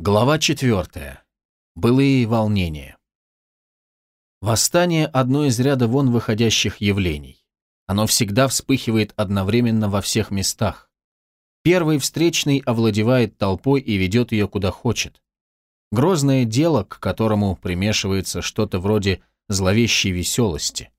Глава 4. Былые волнения. Восстание – одно из ряда вон выходящих явлений. Оно всегда вспыхивает одновременно во всех местах. Первый встречный овладевает толпой и ведет ее куда хочет. Грозное дело, к которому примешивается что-то вроде зловещей веселости.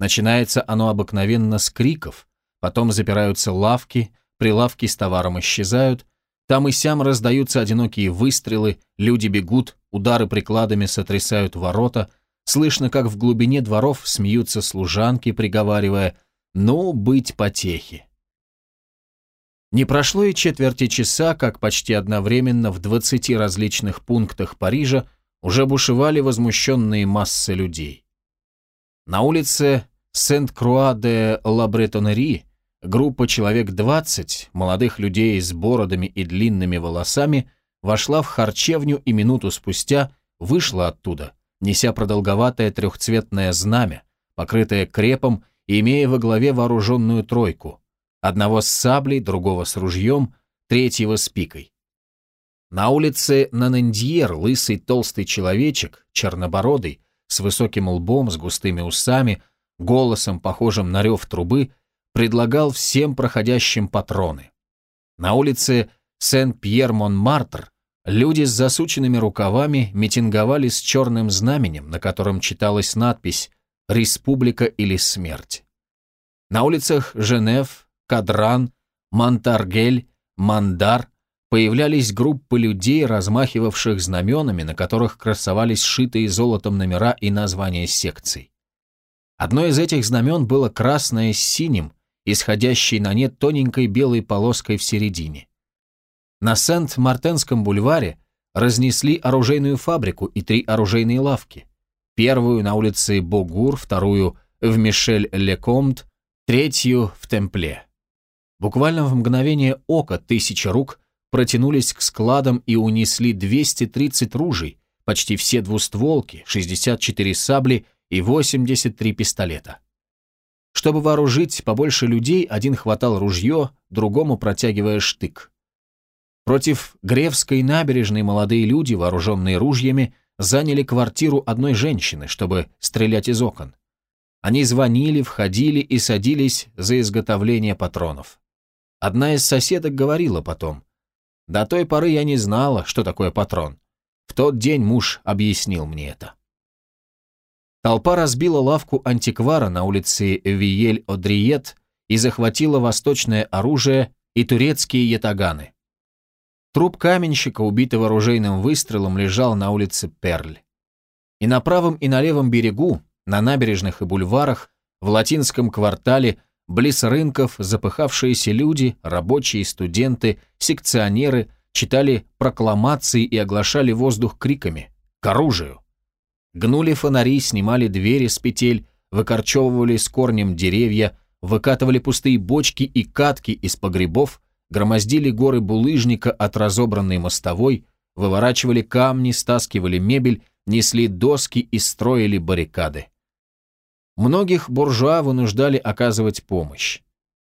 Начинается оно обыкновенно с криков, потом запираются лавки, прилавки с товаром исчезают – там и сям раздаются одинокие выстрелы, люди бегут, удары прикладами сотрясают ворота, слышно, как в глубине дворов смеются служанки, приговаривая «Ну, быть потехи». Не прошло и четверти часа, как почти одновременно в двадцати различных пунктах Парижа уже бушевали возмущенные массы людей. На улице Сент-Круа-де-Лабретонери Группа человек 20, молодых людей с бородами и длинными волосами, вошла в харчевню и минуту спустя вышла оттуда, неся продолговатое трехцветное знамя, покрытое крепом и имея во главе вооруженную тройку, одного с саблей, другого с ружьем, третьего с пикой. На улице Нанендьер лысый толстый человечек, чернобородый, с высоким лбом, с густыми усами, голосом, похожим на рев трубы, предлагал всем проходящим патроны. На улице Сен-Пьер-Монмартр люди с засученными рукавами митинговали с черным знаменем, на котором читалась надпись «Республика или смерть». На улицах Женев, Кадран, Монтаргель, Мандар появлялись группы людей, размахивавших знаменами, на которых красовались сшитые золотом номера и названия секций. Одно из этих знамен было красное с синим, исходящей на нет тоненькой белой полоской в середине. На Сент-Мартенском бульваре разнесли оружейную фабрику и три оружейные лавки. Первую на улице Богур, вторую в Мишель-Лекомт, третью в Темпле. Буквально в мгновение ока тысячи рук протянулись к складам и унесли 230 ружей, почти все двустволки, 64 сабли и 83 пистолета. Чтобы вооружить побольше людей, один хватал ружье, другому протягивая штык. Против Гревской набережной молодые люди, вооруженные ружьями, заняли квартиру одной женщины, чтобы стрелять из окон. Они звонили, входили и садились за изготовление патронов. Одна из соседок говорила потом, «До той поры я не знала, что такое патрон. В тот день муж объяснил мне это». Толпа разбила лавку антиквара на улице Виель-Одриет и захватила восточное оружие и турецкие ятаганы. Труп каменщика, убитого ружейным выстрелом, лежал на улице Перль. И на правом и на левом берегу, на набережных и бульварах, в латинском квартале, близ рынков, запыхавшиеся люди, рабочие, студенты, секционеры читали прокламации и оглашали воздух криками «К оружию!». Гнули фонари, снимали двери с петель, выкорчевывали с корнем деревья, выкатывали пустые бочки и катки из погребов, громоздили горы булыжника от разобранной мостовой, выворачивали камни, стаскивали мебель, несли доски и строили баррикады. Многих буржуа вынуждали оказывать помощь.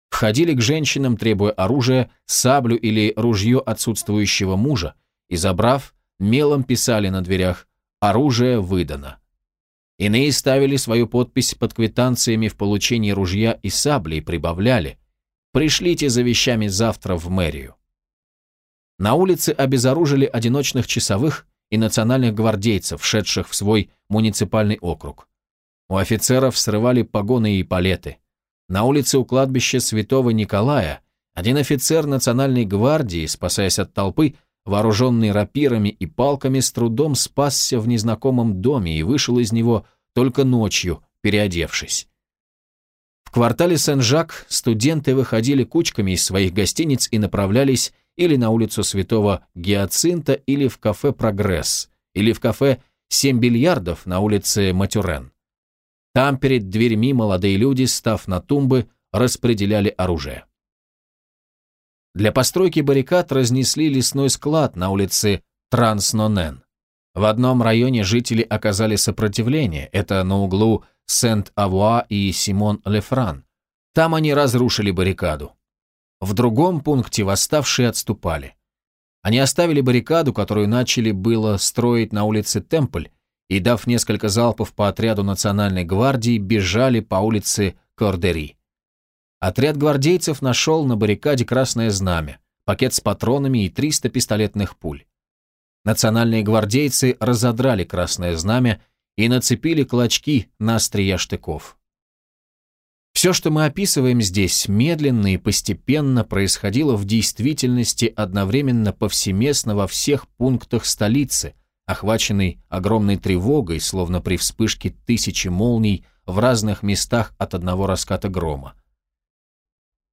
Входили к женщинам, требуя оружия, саблю или ружье отсутствующего мужа, и, забрав, мелом писали на дверях Оружие выдано. Иные ставили свою подпись под квитанциями в получении ружья и сабли и прибавляли «Пришлите за вещами завтра в мэрию». На улице обезоружили одиночных часовых и национальных гвардейцев, шедших в свой муниципальный округ. У офицеров срывали погоны и палеты. На улице у кладбища святого Николая один офицер национальной гвардии, спасаясь от толпы, вооруженный рапирами и палками, с трудом спасся в незнакомом доме и вышел из него только ночью, переодевшись. В квартале Сен-Жак студенты выходили кучками из своих гостиниц и направлялись или на улицу Святого Гиацинта, или в кафе «Прогресс», или в кафе «Семь бильярдов» на улице Матюрен. Там перед дверьми молодые люди, став на тумбы, распределяли оружие. Для постройки баррикад разнесли лесной склад на улице Транснонен. В одном районе жители оказали сопротивление, это на углу Сент-Авуа и Симон-Лефран. Там они разрушили баррикаду. В другом пункте восставшие отступали. Они оставили баррикаду, которую начали было строить на улице Темпль, и, дав несколько залпов по отряду Национальной гвардии, бежали по улице Кордери. Отряд гвардейцев нашел на баррикаде красное знамя, пакет с патронами и 300 пистолетных пуль. Национальные гвардейцы разодрали красное знамя и нацепили клочки на острия штыков. Все, что мы описываем здесь, медленно и постепенно происходило в действительности одновременно повсеместно во всех пунктах столицы, охваченной огромной тревогой, словно при вспышке тысячи молний в разных местах от одного раската грома.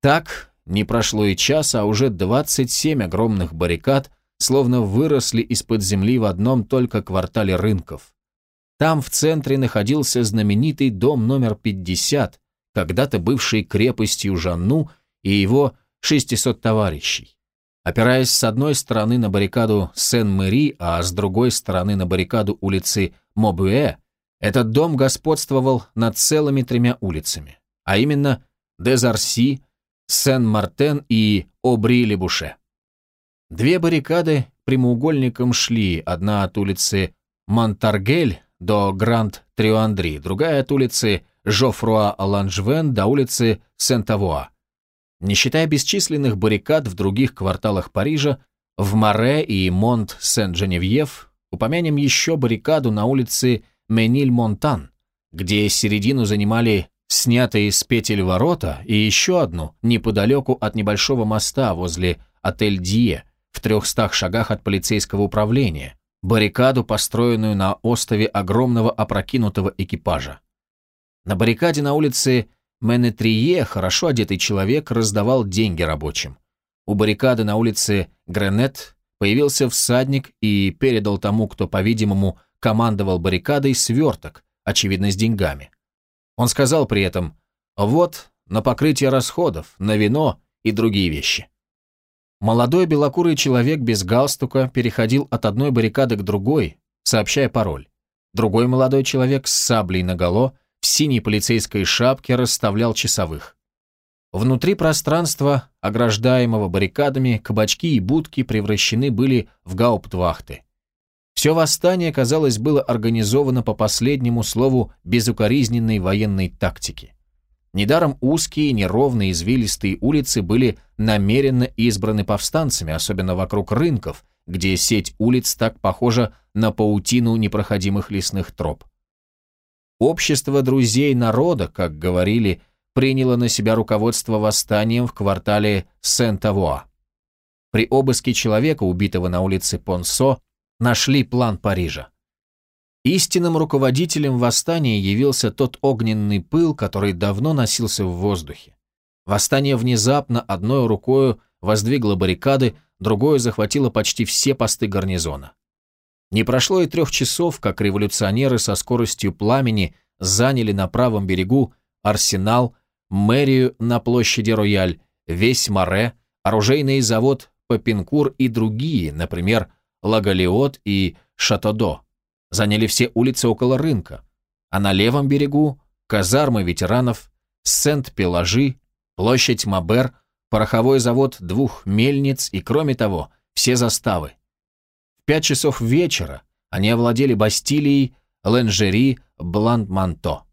Так, не прошло и часа, а уже 27 огромных баррикад словно выросли из-под земли в одном только квартале рынков. Там в центре находился знаменитый дом номер 50, когда-то бывший крепостью Жанну и его 600 товарищей. Опираясь с одной стороны на баррикаду Сен-Мэри, а с другой стороны на баррикаду улицы Мобуэ, этот дом господствовал над целыми тремя улицами, а именно Дезарси, Сен-Мартен и Обри-Лебуше. Две баррикады прямоугольником шли, одна от улицы Монтаргель до Гранд-Триоандри, другая от улицы Жофруа-Ланжвен до улицы Сент-Авуа. Не считая бесчисленных баррикад в других кварталах Парижа, в Море и Монт-Сен-Женевьев, упомянем еще баррикаду на улице Мениль-Монтан, где середину занимали снятые с петель ворота, и еще одну неподалеку от небольшого моста возле отель Дие, в трехстах шагах от полицейского управления, баррикаду, построенную на острове огромного опрокинутого экипажа. На баррикаде на улице Менетрие хорошо одетый человек раздавал деньги рабочим. У баррикады на улице Гренет появился всадник и передал тому, кто, по-видимому, командовал баррикадой, сверток, очевидно, с деньгами. Он сказал при этом «Вот, на покрытие расходов, на вино и другие вещи». Молодой белокурый человек без галстука переходил от одной баррикады к другой, сообщая пароль. Другой молодой человек с саблей наголо в синей полицейской шапке расставлял часовых. Внутри пространства, ограждаемого баррикадами, кабачки и будки превращены были в гауптвахты. Все восстание, казалось, было организовано по последнему слову безукоризненной военной тактики. Недаром узкие, неровные, извилистые улицы были намеренно избраны повстанцами, особенно вокруг рынков, где сеть улиц так похожа на паутину непроходимых лесных троп. Общество друзей народа, как говорили, приняло на себя руководство восстанием в квартале Сент-Авуа. При обыске человека, убитого на улице Понсо, нашли план Парижа. Истинным руководителем восстания явился тот огненный пыл, который давно носился в воздухе. Восстание внезапно одной рукой воздвигло баррикады, другое захватило почти все посты гарнизона. Не прошло и трех часов, как революционеры со скоростью пламени заняли на правом берегу арсенал, мэрию на площади Рояль, весь Море, оружейный завод Попинкур и другие, например, Лагалиот и Шатодо. Заняли все улицы около рынка, а на левом берегу казармы ветеранов, Сент-Пелажи, площадь Мабер, пороховой завод двух мельниц и, кроме того, все заставы пять часов вечера они овладели Бастилией, Ленжери, Бландманто.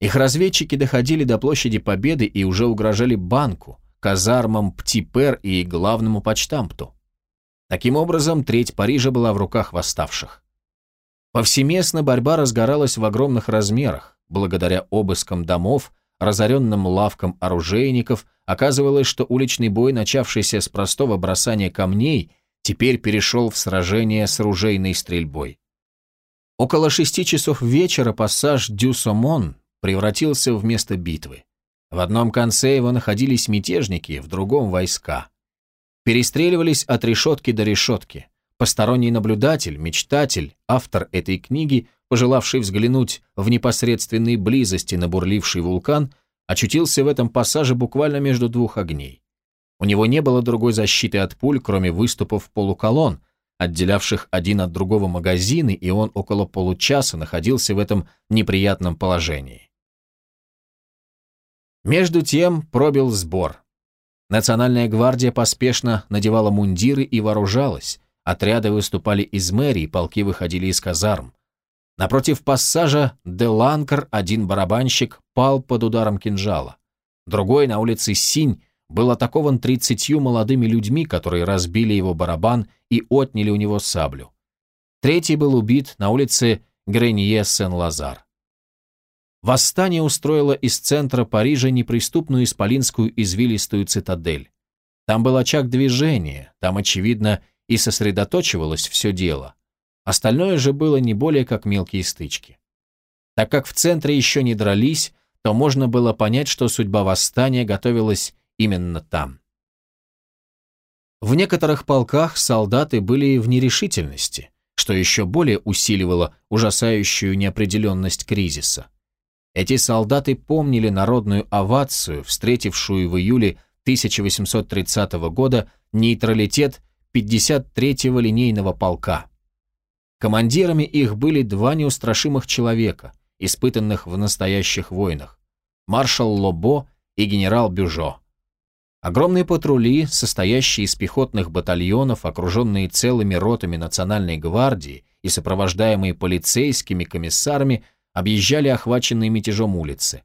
Их разведчики доходили до площади Победы и уже угрожали банку, казармам Птипер и главному почтампту. Таким образом, треть Парижа была в руках восставших. Повсеместно борьба разгоралась в огромных размерах. Благодаря обыскам домов, разоренным лавкам оружейников, оказывалось, что уличный бой, начавшийся с простого бросания камней – теперь перешел в сражение с ружейной стрельбой. Около шести часов вечера пассаж Дюсомон превратился в место битвы. В одном конце его находились мятежники, в другом — войска. Перестреливались от решетки до решетки. Посторонний наблюдатель, мечтатель, автор этой книги, пожелавший взглянуть в непосредственной близости на бурливший вулкан, очутился в этом пассаже буквально между двух огней. У него не было другой защиты от пуль, кроме выступов полуколонн, отделявших один от другого магазины, и он около получаса находился в этом неприятном положении. Между тем пробил сбор. Национальная гвардия поспешно надевала мундиры и вооружалась, отряды выступали из мэрии, полки выходили из казарм. Напротив пассажа Деланкар, один барабанщик, пал под ударом кинжала. Другой на улице Синь был атакован тридцатью молодыми людьми, которые разбили его барабан и отняли у него саблю. Третий был убит на улице Гренье-Сен-Лазар. Восстание устроило из центра Парижа неприступную исполинскую извилистую цитадель. Там был очаг движения, там, очевидно, и сосредоточивалось все дело. Остальное же было не более как мелкие стычки. Так как в центре еще не дрались, то можно было понять, что судьба восстания готовилась именно там. В некоторых полках солдаты были в нерешительности, что еще более усиливало ужасающую неопределенность кризиса. Эти солдаты помнили народную овацию, встретившую в июле 1830 года нейтралитет 53-го линейного полка. Командирами их были два неустрашимых человека, испытанных в настоящих войнах – маршал Лобо и генерал Бюжо. Огромные патрули, состоящие из пехотных батальонов, окруженные целыми ротами Национальной гвардии и сопровождаемые полицейскими комиссарами, объезжали охваченные мятежом улицы.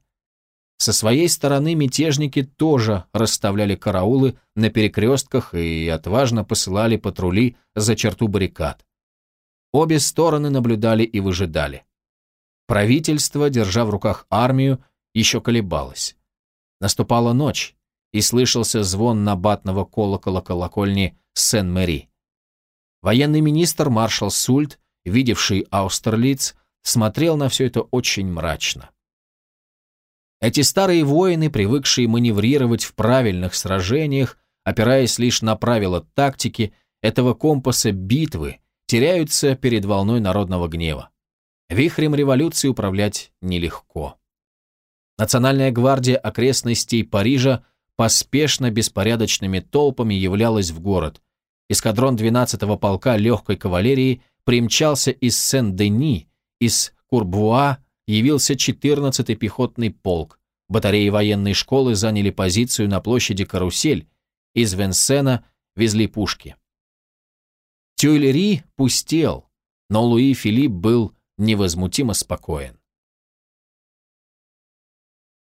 Со своей стороны мятежники тоже расставляли караулы на перекрестках и отважно посылали патрули за черту баррикад. Обе стороны наблюдали и выжидали. Правительство, держа в руках армию, еще колебалось. Наступала ночь, и слышался звон набатного колокола колокольни Сен-Мэри. Военный министр маршал Сульт, видевший Аустерлиц, смотрел на все это очень мрачно. Эти старые воины, привыкшие маневрировать в правильных сражениях, опираясь лишь на правила тактики, этого компаса битвы, теряются перед волной народного гнева. Вихрем революции управлять нелегко. Национальная гвардия окрестностей Парижа поспешно беспорядочными толпами являлась в город. Эскадрон 12-го полка легкой кавалерии примчался из Сен-Дени, из Курбуа явился 14-й пехотный полк. Батареи военной школы заняли позицию на площади Карусель, из Венсена везли пушки. Тюильри пустел, но Луи Филипп был невозмутимо спокоен.